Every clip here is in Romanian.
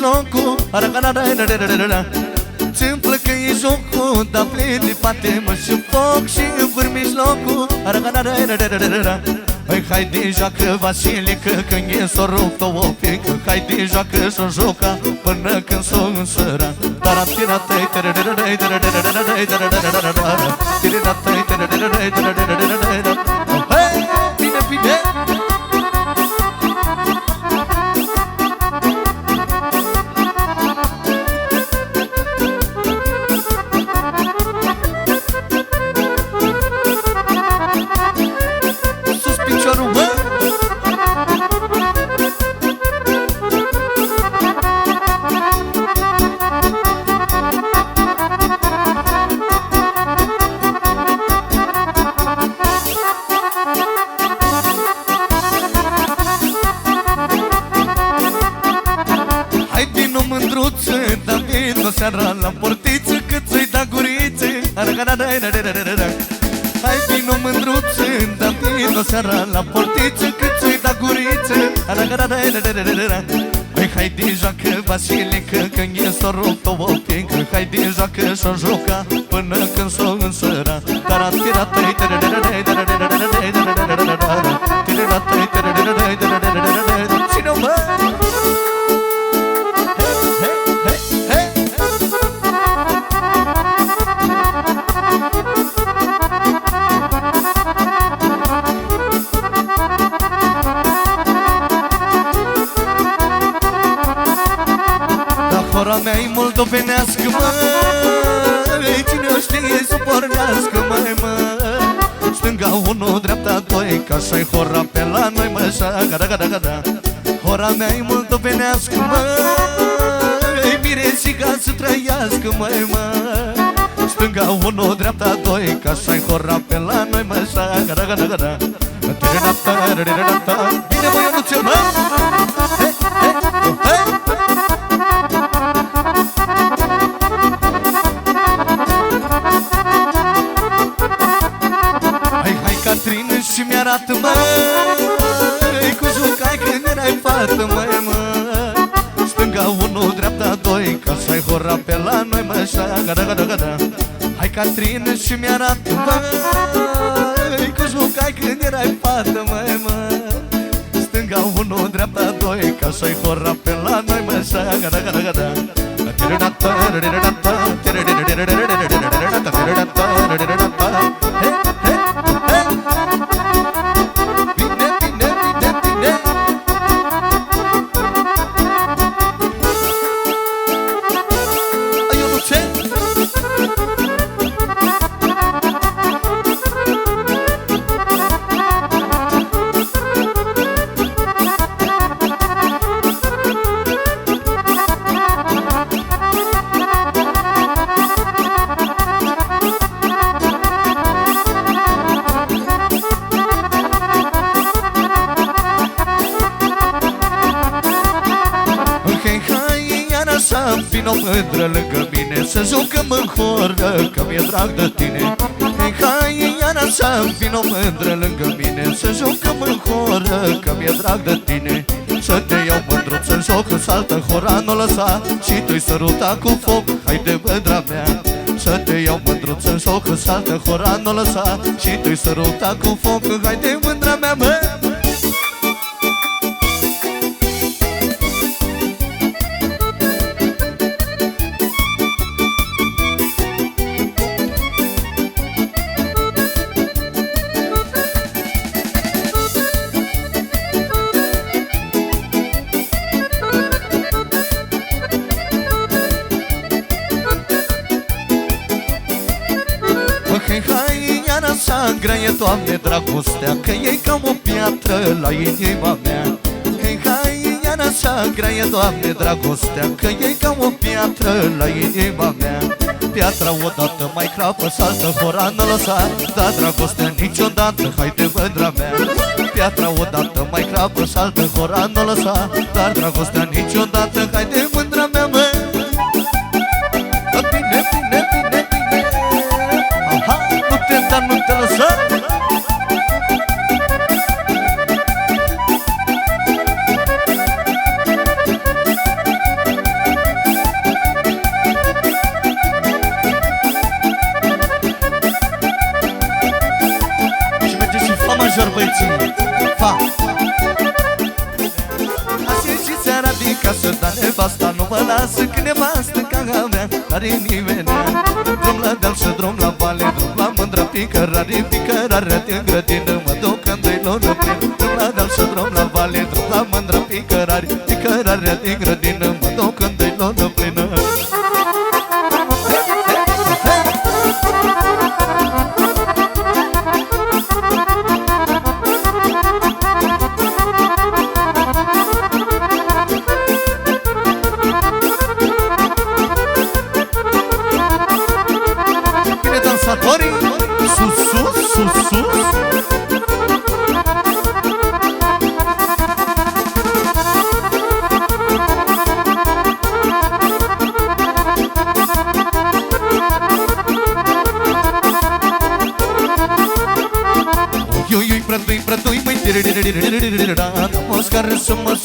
mijlocul Întâmplă că e jocul Da plin de patimă și foc și în mijlocul Păi hai de joacă Vasilică Când e s-o rupt o pică Hai de joacă și-o joca Până când s-o însăra Tara tira tăi Tira tăi Tira tăi Tira tăi Tira tăi Hai, bine, seara la portiță Cât ți-i da guriță Hai vino mândruță Da vino seara la portiță Cât ți-i da guriță Hai, hai din joacă Vasilică Când e s-o rupt o pică Hai din joacă și-o juca Până mă, așa Gada, gada, gada Hora mea e moldovenească, măi Miresica să trăiască, măi, mă Stânga unu, dreapta doi Ca așa-i hora pe la noi, mă, așa Gada, gada, gada Bine, mă, eu nu ți-o, mă Hei, hei, hei Catrină și mi-arată, măi Cu jucai când erai fată, măi, mă Stânga unu, dreapta doi Ca să-i hora pe la noi, mă, așa. Gada, gada, gada. Hai, Catrină și mi-arată, măi. Cu jucai când erai fată, măi, mă Stânga unu, dreapta doi Ca să-i hora pe la noi, mă, așa. Gada, gada, gada. Hey, hey mândră lângă mine Să jucăm în horă Că mi-e drag de tine. Hei, hai, iar așa Vino mândră lângă mine Să jucăm în horă Că mi-e drag de tine. Să te iau mândruță în joc În saltă hora nu lăsa Și tu-i săruta cu foc Haide mândra mea. Să te iau mândruță în joc În saltă hora nu lăsa Și tu-i săruta cu foc Haide mândra mea, mă Doamne, dragostea Că e ca o piatră la inima mea. Hei, hai, iar așa grăie, Doamne, dragostea Că e ca o piatră la inima mea. Piatra odată mai crapă, saltă, hora nu lăsa Dar dragostea niciodată, haide mândra mea. Piatra odată mai crapă, saltă, hora nu lăsa Dar dragostea niciodată, haide mândra mea, mă lasă Când nevastă ca mea Are nimeni Drum la deal și drum la vale Drum la mândră picărare Picărare din grădină Mă duc în doi lună plin Drum la deal și drum la vale Drum la mândră picărare Picărare din grădină Mă duc în doi lună plină da Os caras são mas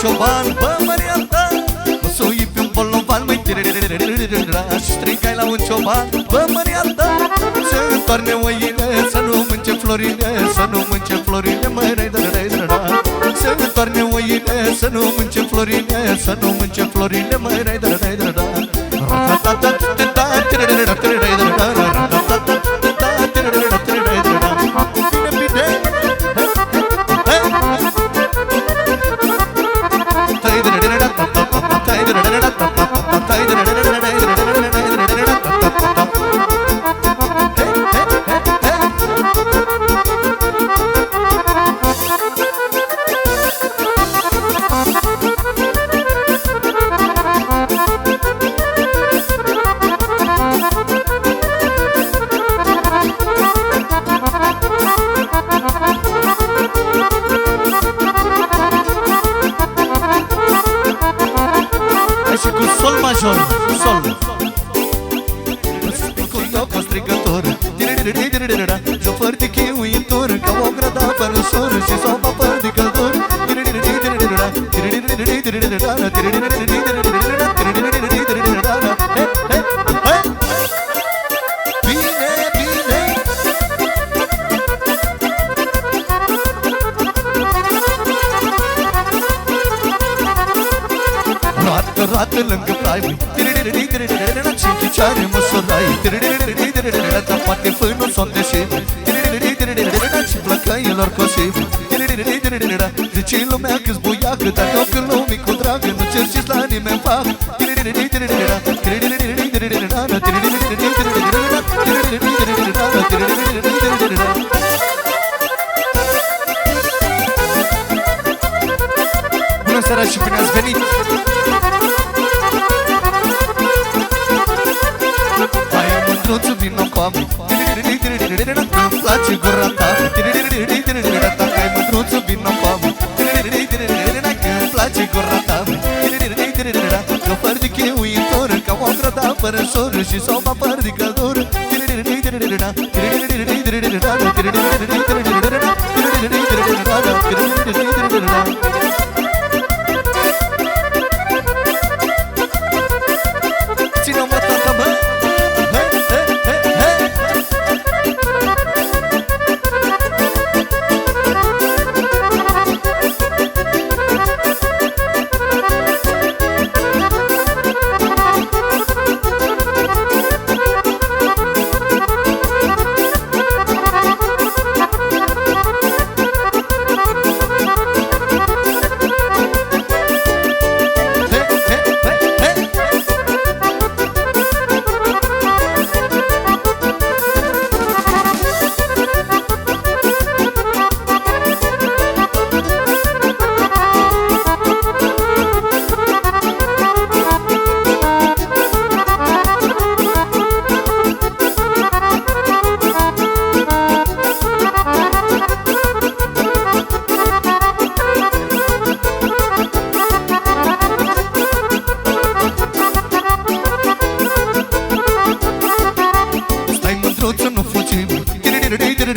cioban, bă, Maria ta. Mă sui pe un bolovan, măi, tiririririririra Și strigai la un cioban, bă, Maria ta Să întoarne oile, să nu mânce florile Să nu mânce florile, măi, rai, rai, rai, rai, rai Să întoarne oile, să nu mânce florile Să nu mânce florile, măi,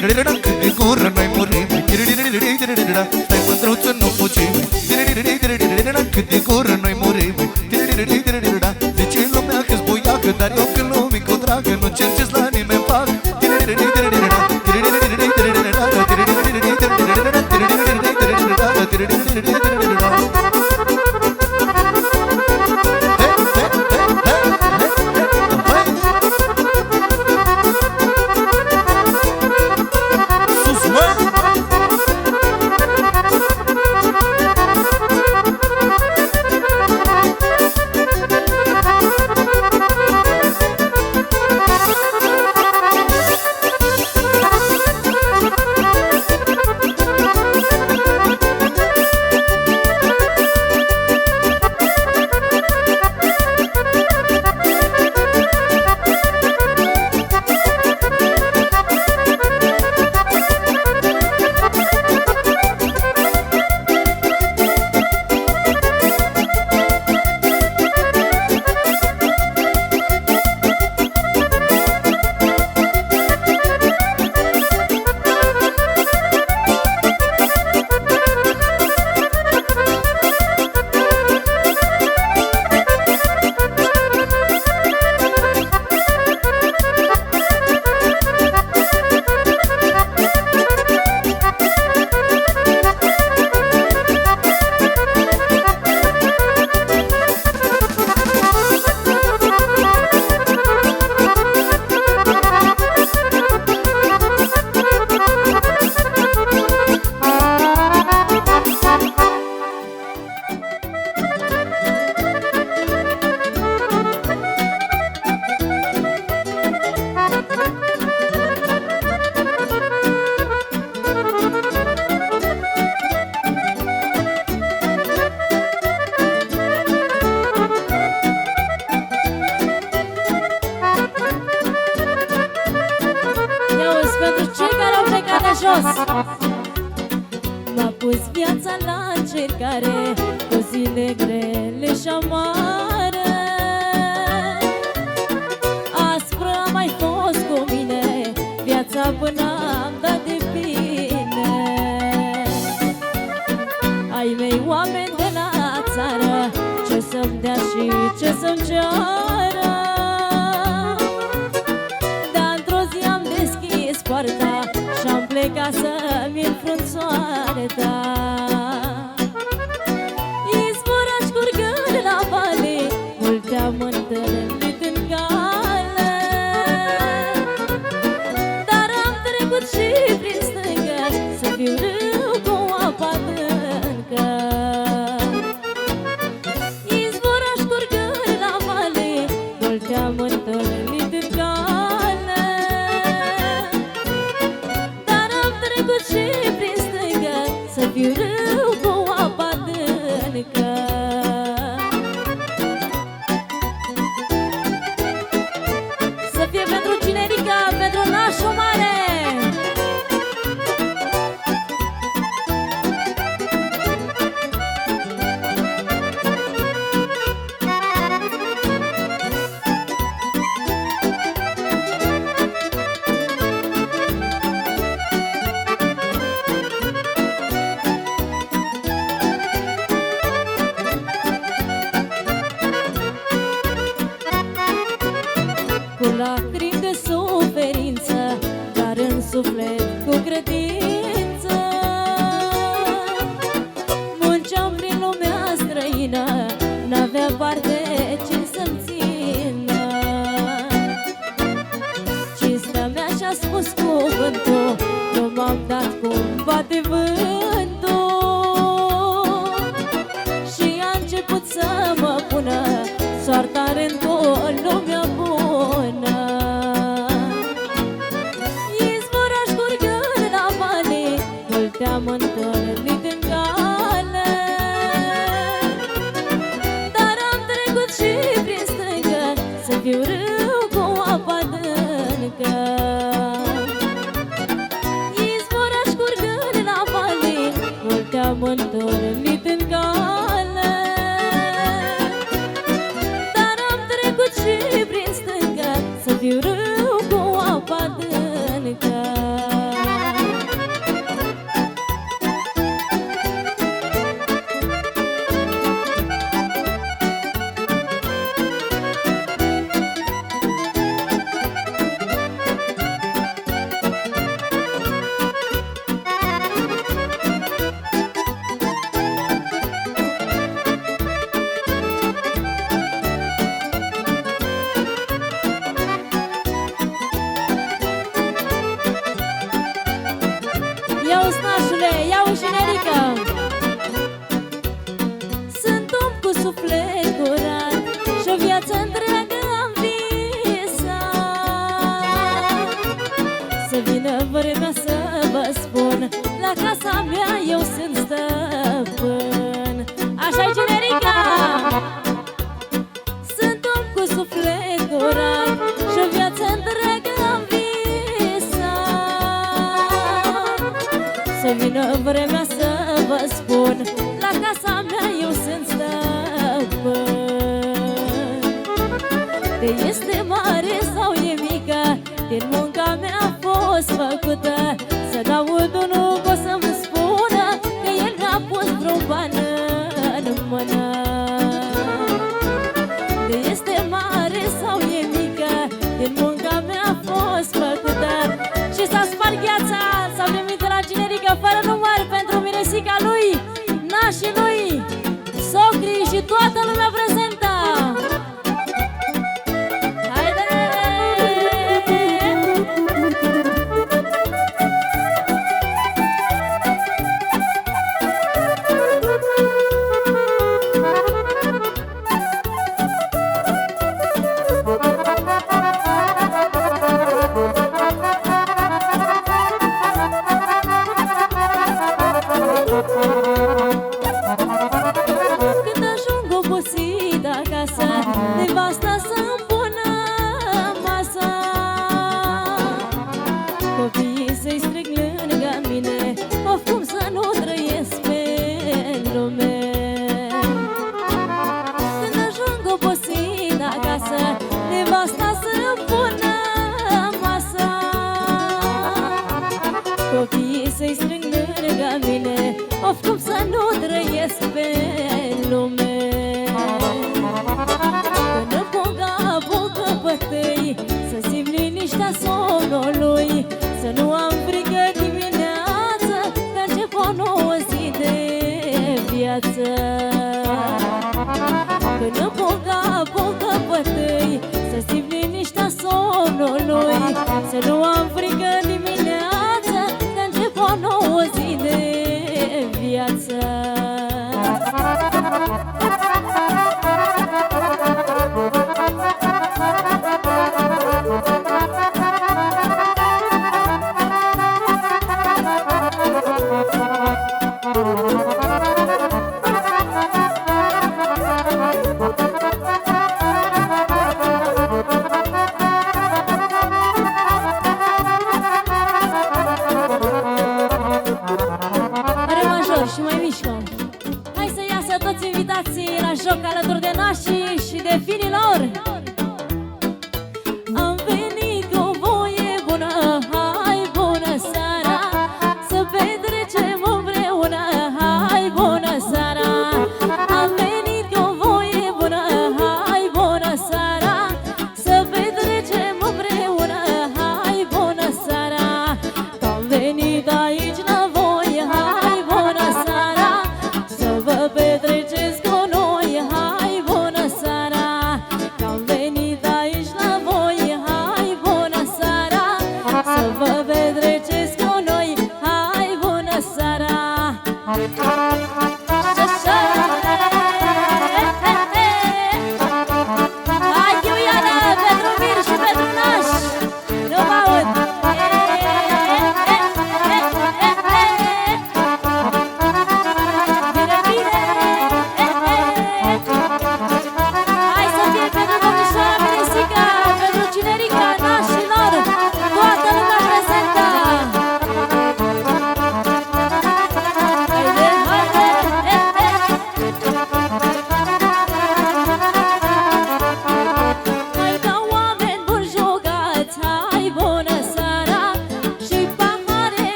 De gură noi murim Stai mândruță, nu fugi Cât de gură până am dat de bine. Ai mei oameni de la țară Ce să-mi dea și ce să-mi ceară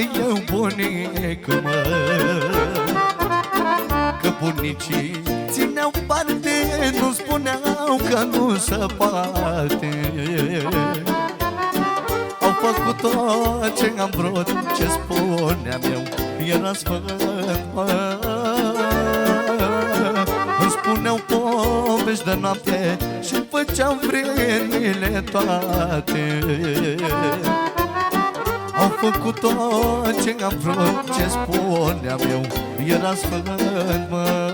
eu bunic mă. Că bunicii țineau parte Nu spuneau că nu se poate. Au făcut tot ce am vrut Ce spuneam eu era sfânt mă. Îmi spuneau povești de noapte Și făceam vremile toate. Au făcut tot ce am vrut Ce spuneam eu Era sfânt, mă.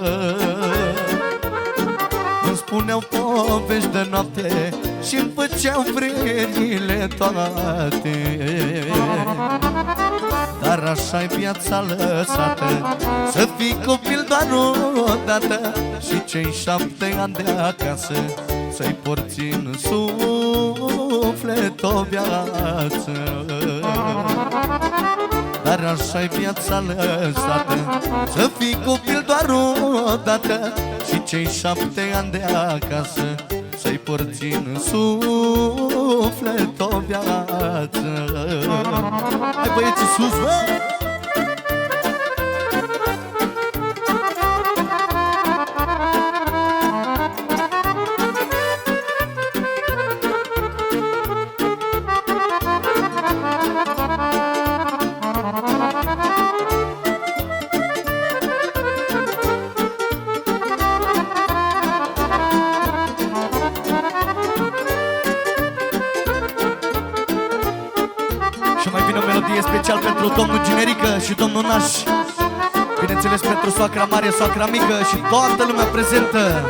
Îmi spuneau povești de noapte și îmi făceau vrerile toate. Dar așa-i viața lăsată Să fii copil doar o dată Și cei șapte ani de acasă Să-i porți în suflet o viață. Dar așa-i viața lăsată Să fii copil doar o dată Și cei șapte ani de acasă să-i porți în suflet o viață. Hai băieții sus, bă! Domnul Naș Bineînțeles pentru soacra mare, soacra mică și toată lumea prezentă.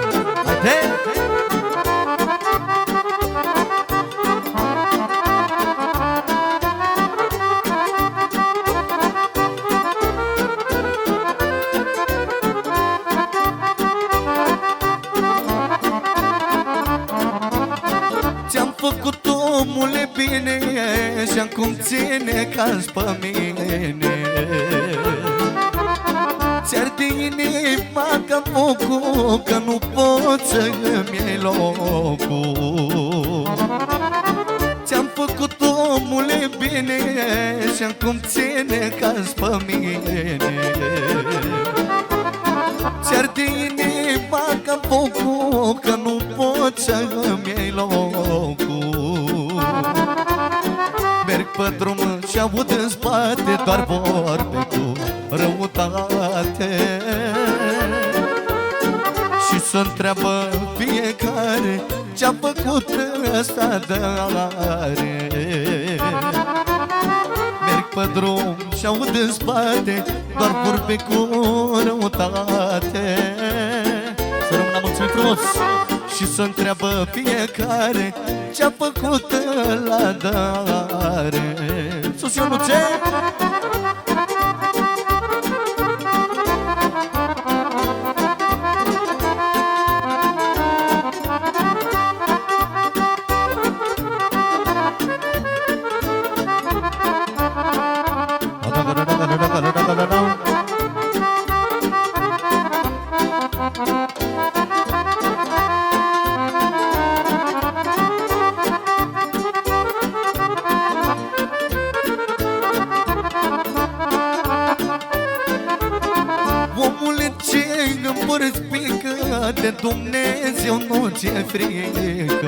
Haide! Ți-am făcut omule bine Și acum ține ca pe mine pe drum și aud în spate Doar vorbe cu răutate. Și să întreabă fiecare Ce-a făcut ăsta de are. Merg pe drum și aud în spate Doar vorbe cu răutate. Să rămână mulțumim frumos! Și să întreabă fiecare Ce-a făcut la dare Sus Ionuțe! Ți-e frică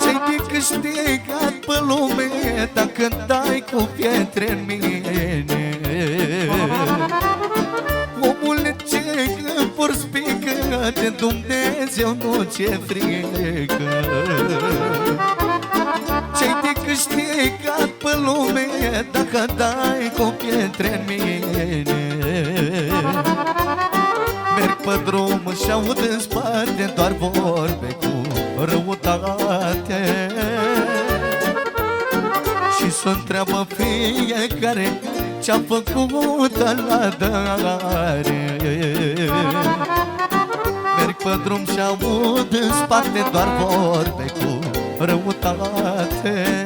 Ce-ai de câștigat pe lume Dacă dai cu pietre în mine. Omule ce împărți pică De Dumnezeu nu ți-e frică fiecare Ce-a făcut la dare Merg pe drum și aud în spate Doar vorbe cu răutate.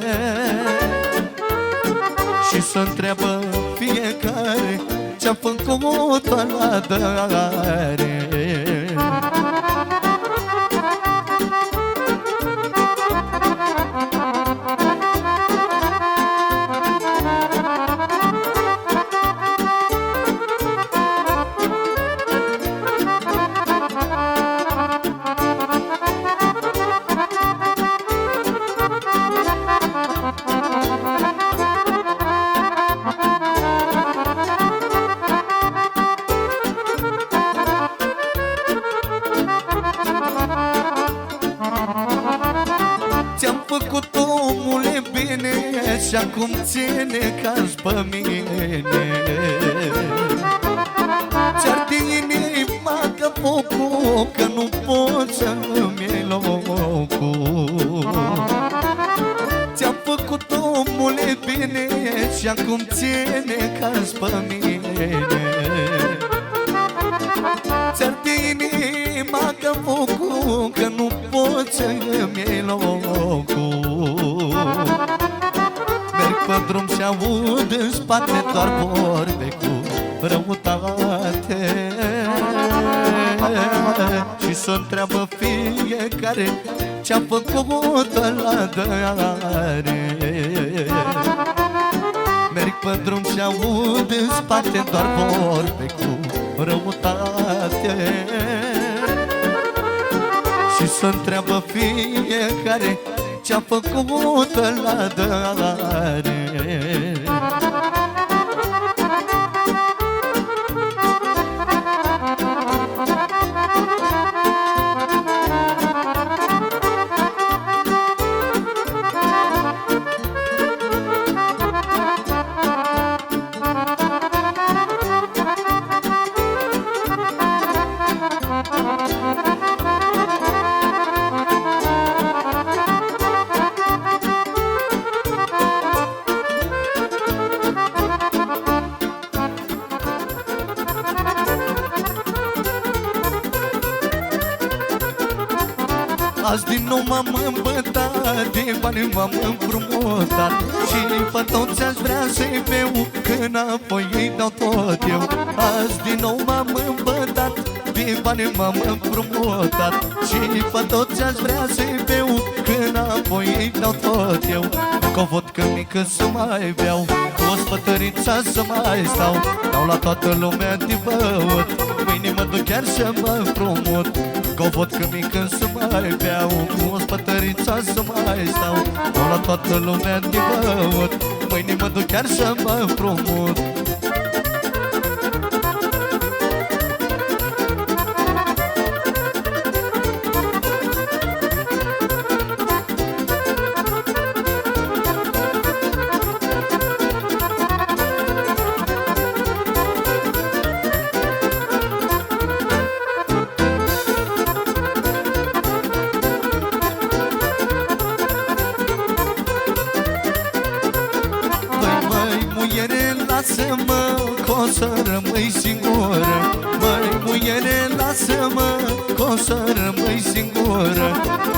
Și să întreabă fiecare Ce-a făcut la dare Și acum ține ca pe mine. Ți-ar inima că focul Că nu pot să-mi iei locul. Ți-am făcut omule bine Și acum ține ca pe mine. Ți-ar inima că focul Că nu pot să-mi iei locul. Merg pe drum și aud în spate doar vorbe cu răutate. Și să întreabă fiecare ce-a făcut la dare Merg pe drum și aud în spate doar vorbe cu răutate. Și să întreabă fiecare ce-a făcut la dare m-am împrumutat Și pe toți aș vrea să-i beau Că înapoi îi dau tot eu. Azi din nou m-am îmbătat De bani m-am împrumutat Și pe toți aș vrea să-i beau Că înapoi îi dau tot eu. Că văd că mică să mai beau Cu o spătărița să mai stau. Dau la toată lumea de băut Mâine mă duc chiar să mă împrumut. Că văd că mică să mai beau Cu o spătărița să mai stau. Dau la toată lumea de băut Mâine mă duc chiar să mă împrumut să rămâi singură.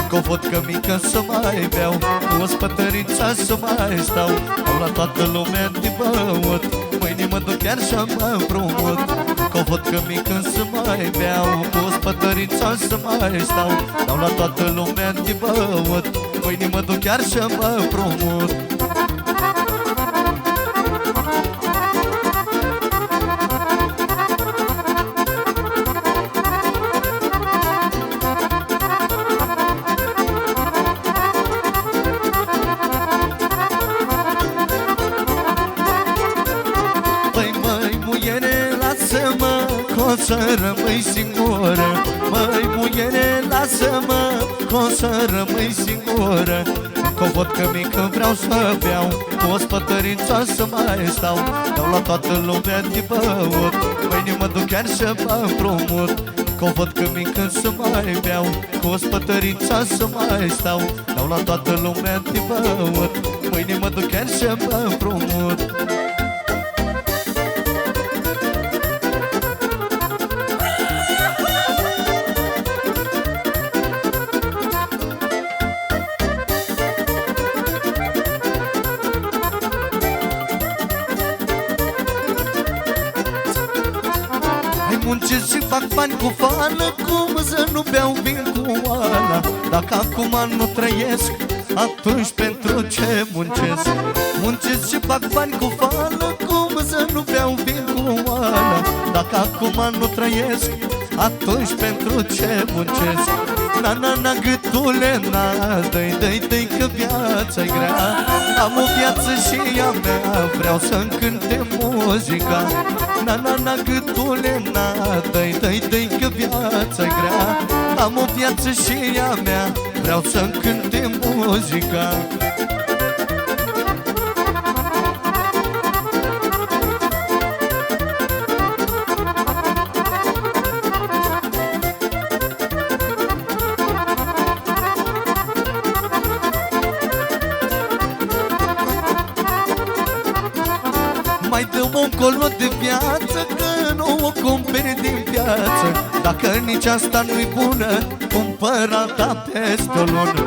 Că văd că mică să mai beau Cu o spătărița să mai stau. Au la toată lumea de băut Mâine mă duc chiar și mă împrumut. Că văd că mică să mai beau Cu o spătărița să mai stau. Dau la toată lumea de băut Mâine mă duc chiar și mă împrumut rămâi singură. Măi, muiere, lasă-mă Că o să rămâi singură. Că văd că mică vreau să beau Cu o spătărință să mai stau. Dau la toată lumea de băut Mâine mă duc chiar să mă împrumut. Că văd că mică să mai beau Cu o spătărință să mai stau. Dau la toată lumea de băut Mâine mă duc chiar să mă împrumut bani cu fală Cum să nu beau vin cu oala Dacă acum nu trăiesc Atunci pentru ce muncesc? Muncesc și fac bani cu fală Cum să nu beau vin cu oala Dacă acum nu trăiesc Atunci pentru ce muncesc? Na, na, na, gâtule, na Dă-i, dă-i, dă-i că viața-i grea. Am o viață și ea mea Vreau să-mi cânte muzica Na, na, na, gâtule, na Dă-i, dă-i, dă-i că viața-i grea. Am o viață și ea mea Vreau să-mi cânte muzica Mai dă o colo de viață Că nu o cumperi din piață. Dacă nici asta nu-i bună Cumpăr alta peste o lună.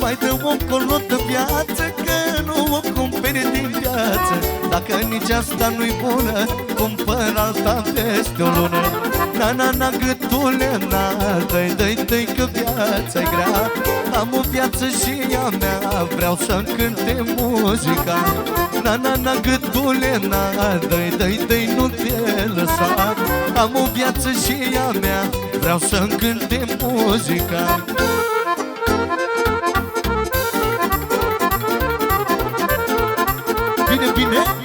Mai dă o colo de viață Că nu o cumperi din piață. Dacă nici asta nu-i bună Cumpăr alta peste o lună. Na, na, na, gâtule, na Dă-i, dă-i, dă că viața-i grea. Am o viață și ea mea Vreau să-mi cânte muzica. Na, na, na, gâtule, na Dă-i, dă-i, dă nu te lăsa Am o viață și ea mea Vreau să-mi cânte muzica Bine, bine!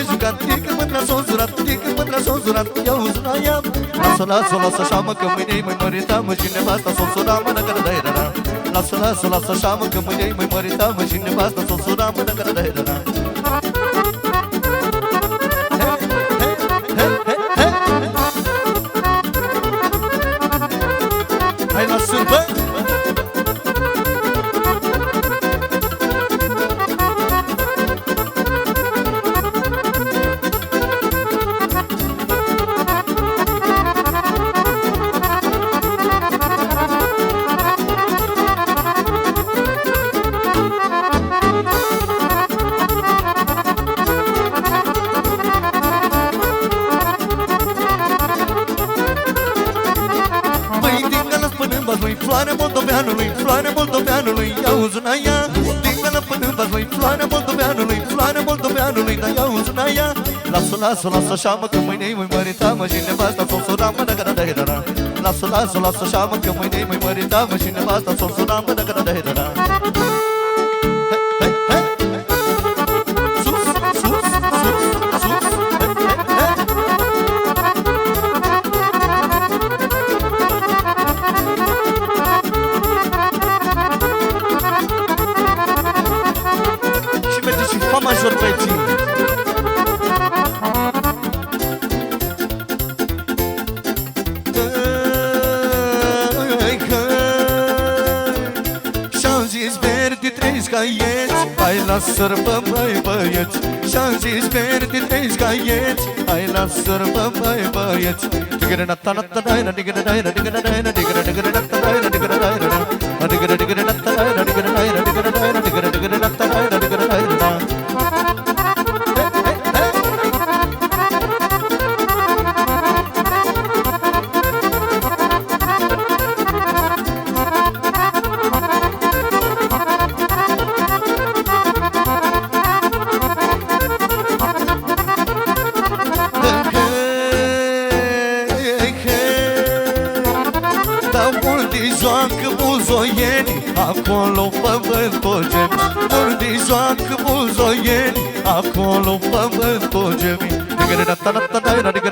Mai jucat De când mâna s-o zurat De când mâna s-o zurat. Ia uzuna ia. Lasă, lasă, lasă așa mă Că mâine-i mai mărita mă Și nevasta s-o sura mă Dacă dai da da. Lasă, lasă, lasă așa mă Că mâine-i mai mărita mă Și nevasta s-o sura mă Dacă dai da floarea moldoveanului, dar ia uzuna ea Lasă, lasă, lasă așa, mă, că mâine-i măi mărita, mă, și nevasta s-o sura, mă, dacă da, da, da, da Lasă, lasă, lasă așa, mă, că mâine-i măi mărita, mă, și nevasta s-o sura, mă, dacă da, da, da, da la sărbă, băi băieți. Și-am zis verdi trei scaieți Hai la sărbă, băi băieți. Digere nata nata Acolo pe vântogemi Digere nata nata daina, digere daina, digere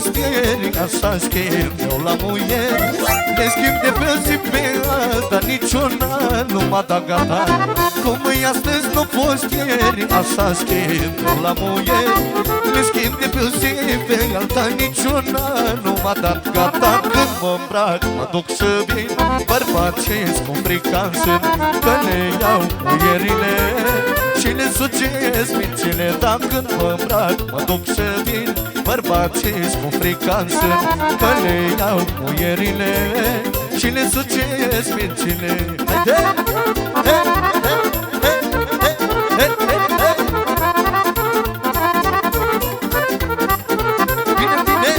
nu fost ieri Așa schimb eu la muier. Le schimb de pe zi pe alta Niciuna nu m-a dat gata. Cum mâi astăzi nu fost ieri Așa schimb eu la muier. Le schimb de pe zi pe alta Niciuna nu m-a dat gata. Când mă îmbrac mă duc să vin Bărbații cu frica în sân Că le iau muierile. Și le sucesc mințile Dar când mă îmbrac, mă duc să vin Bărbații cu frica în sân Că le iau muierile Și le sucesc mințile Haide! He, he, he, he, he, he, he. Bine, bine!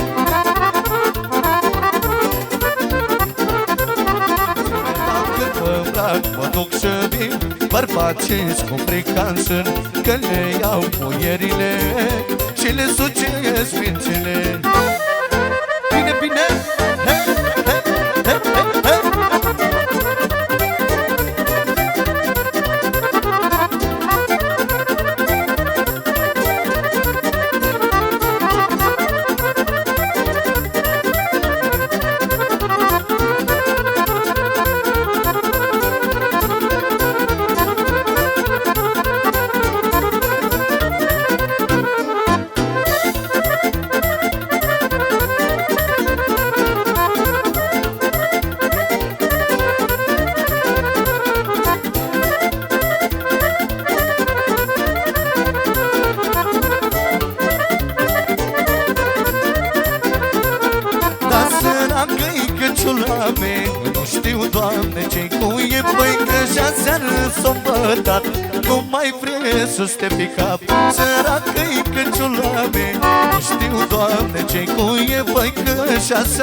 Dacă mă îmbrac, mă duc să vin Bărbații cu frica în sân Că le iau muierile Și le sucesc mințile Bine, bine!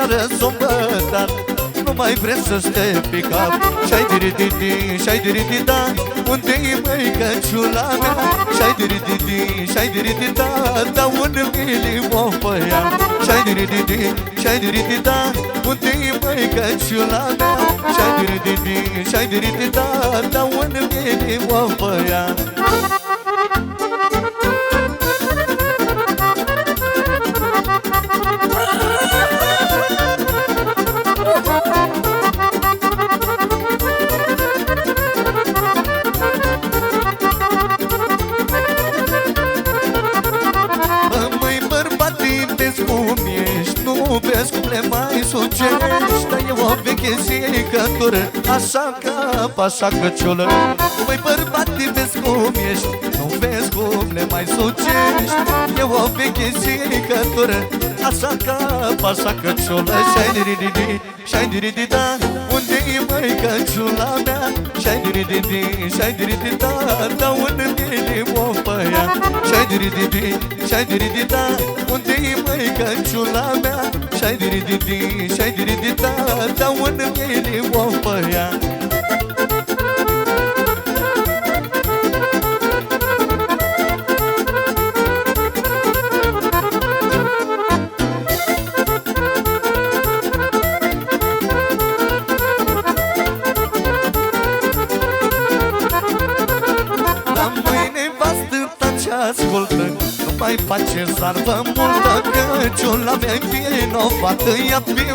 Și seară s-o bătat nu mai vrem să stea pe cap Și-ai diri-di-di, și-ai diri-di-da Unde-i măi căciula mea? Și-ai diri-di-di, și-ai diri-di-da Da unde mi o pe ea Și-ai diri-di-di, și-ai diri-di-da Unde-i măi căciula mea? Și-ai diri-di-di, și-ai diri-di-da Da unde mi o zicătură Așa ca așa căciulă Măi bărbate, vezi cum ești Nu vezi cum le mai sucești E o veche zicătură Așa ca așa căciulă Și-ai diri-di-di, și-ai diri-di-da Unde-i măi căciula mea Și-ai diri-di-di, și-ai diri-di-da Da unde-i o pe ea Și-ai diri-di-di, și-ai diri-di-da Unde-i măi căciula mea Și-ai diri-di-di, și-ai diri-di-da Da unde-i o pe ea ascultă Nu mai face zarvă multă Căciula mea-i vinovată Ia pe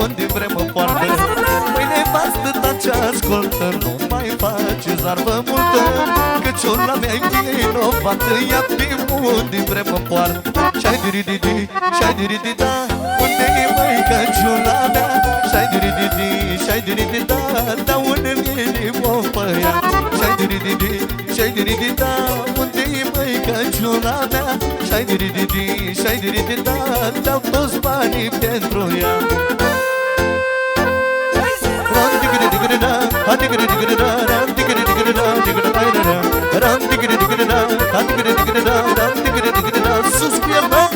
unde vrem în poartă. Măi nevastă ta ce ascultă Nu mai face zarvă multă. Căciula mea-i vinovată Ia pe unde vrem în poartă. Și-ai diri-di-di, și-ai diri-di-da Unde-i măi căciula mea Și-ai diri-di-di, și-ai diri-di-da Da unde vine o păia Și-ai diri-di-di, și-ai diri-di-da Unde-i măi căciula mea Și-ai diri-di-di, și-ai diri-di-da Dau toți banii pentru ea. Sus cu el, bă!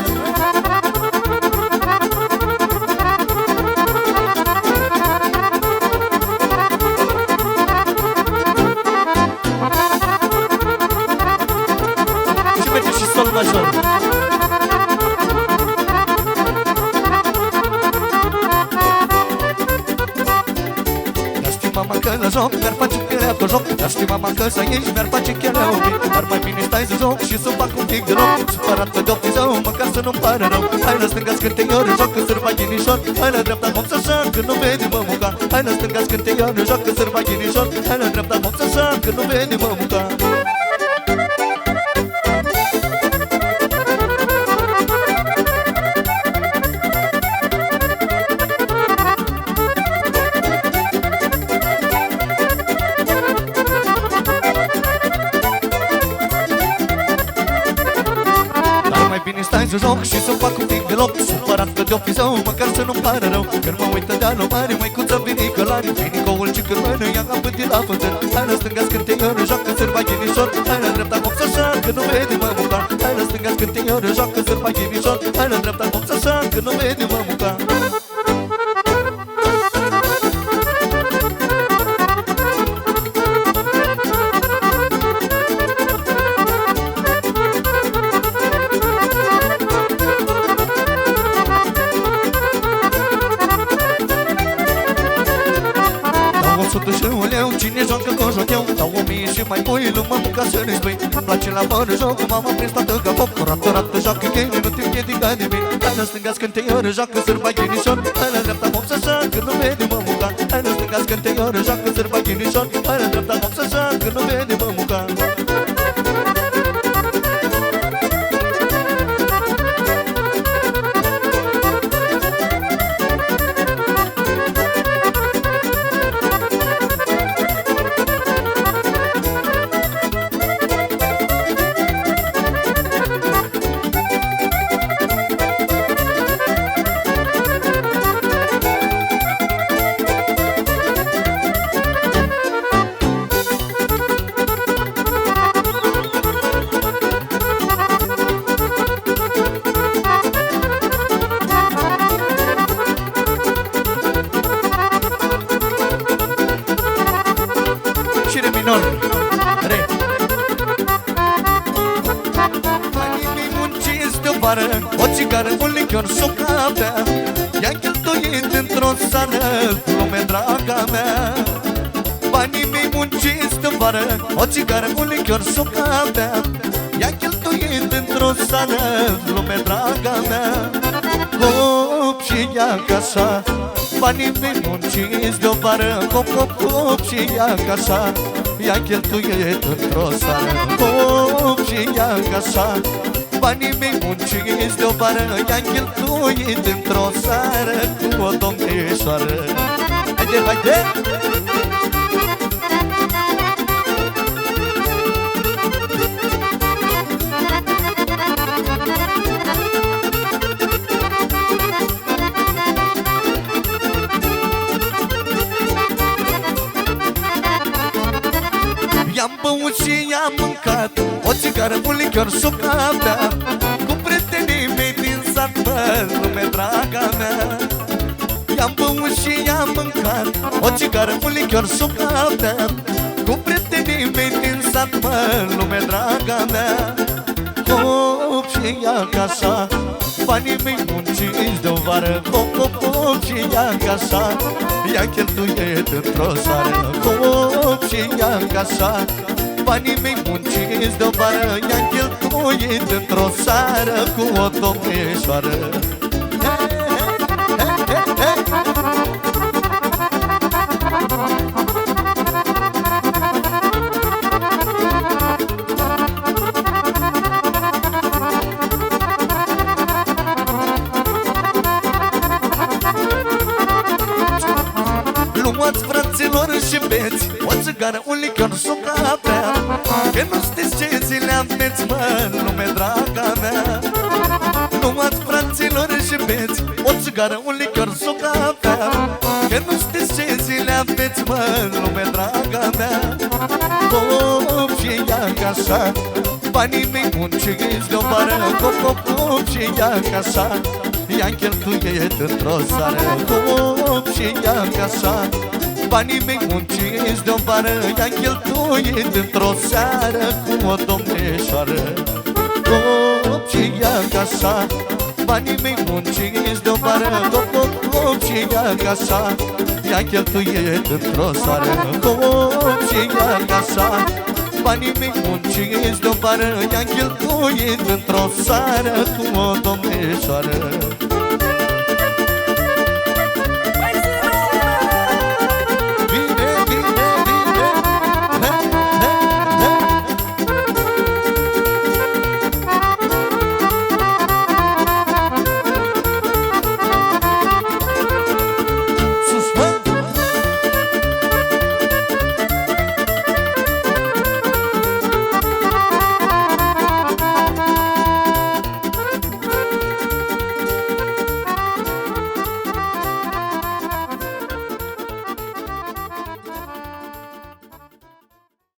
Face pielea pe joc Dar știi mama că să ieși Mi-ar face chiar un pic Dar mai bine stai să joc Și să fac un pic de loc. Supărat pe de-o fi zău Măcar să nu-mi pare rău. Hai la stânga scânteiori Joacă sârba ghinișor. Hai la dreapta mopsă așa Că nu vede mă muca Hai la stânga scânteiori Joacă sârba ghinișor. Hai la dreapta mopsă așa Că nu vede mă muca fac un pic de loc Supărat că de-o fi zău, măcar să nu-mi pare rău. Când mă uită de alo mare, măicuță vinicălare Vinicoul ce când mână, ia apă de la fățăr Hai la stânga scânteioră, joacă sârba ghinișor Hai la dreapta mopsă așa, că nu vede mă muca Hai la stânga scânteioră, joacă sârba ghinișor Hai la dreapta mopță așa, că nu vede mă muca și mai pui lumă munca să ne spui Îmi place la bără joc M-am prins toată ca pop Rată, rată, joacă chene Nu te împiedica de mine Hai la stânga scânteioră Joacă sârba ghinișor. Hai la dreapta mopsă așa Că nu vede mă muca Hai la stânga scânteioră Joacă sârba ghinișor. Hai la dreapta mopsă așa Că casa Banii mei munciți de-o vară Hop, hop, hop și ia casa I-a cheltuit într-o seară Hop și ia casa Banii mei munciți de-o vară I-a cheltuit într-o seară Cu o domnișoară. Haide, haide! Și i-am mâncat O țigară, un lichior și o cafea Cu prietenii mei din sat, bă, lume draga mea. I-am băut și i-am mâncat O țigară, un lichior și o cafea Cu prietenii mei din sat, bă, lume draga mea. Hop și ia casa Banii mei munciți de-o vară. Hop, hop, hop și ia casa I-a cheltuit într-o seară. Hop și ia casa Banii mei munciți de-o vară I-a cheltuit într-o seară Cu o domnișoară. Luați fraților și beți O țigară, un lichior și zile aveți, mă, lume draga mea. Luați fraților și beți O țigară, un lichior și o cafea Că nu știți ce zile aveți, mă, lume draga mea. Hop și ia casa Banii mei munciți de-o vară. Hop, hop, hop și ia casa I-am cheltuit într-o seară Hop și ia casa Banii mei munciți de-o vară I-am cheltuit într-o seară Cu o domnișoară. Hop și ia casa Banii mei munciți de-o vară Hop, hop, hop și ia casa I-am cheltuit într-o seară. Hop și ia casa Banii mei munciți de-o vară I-am cheltuit într-o seară Cu o domnișoară